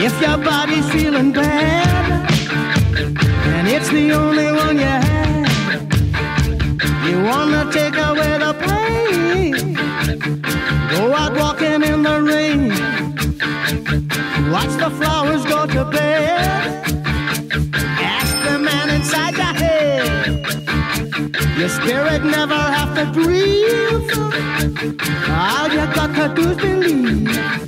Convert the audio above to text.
If your body's feeling bad, and it's the only one you have, you wanna take away the pain. Go out walking in the spirit never have to grieve. All you got to do is believe.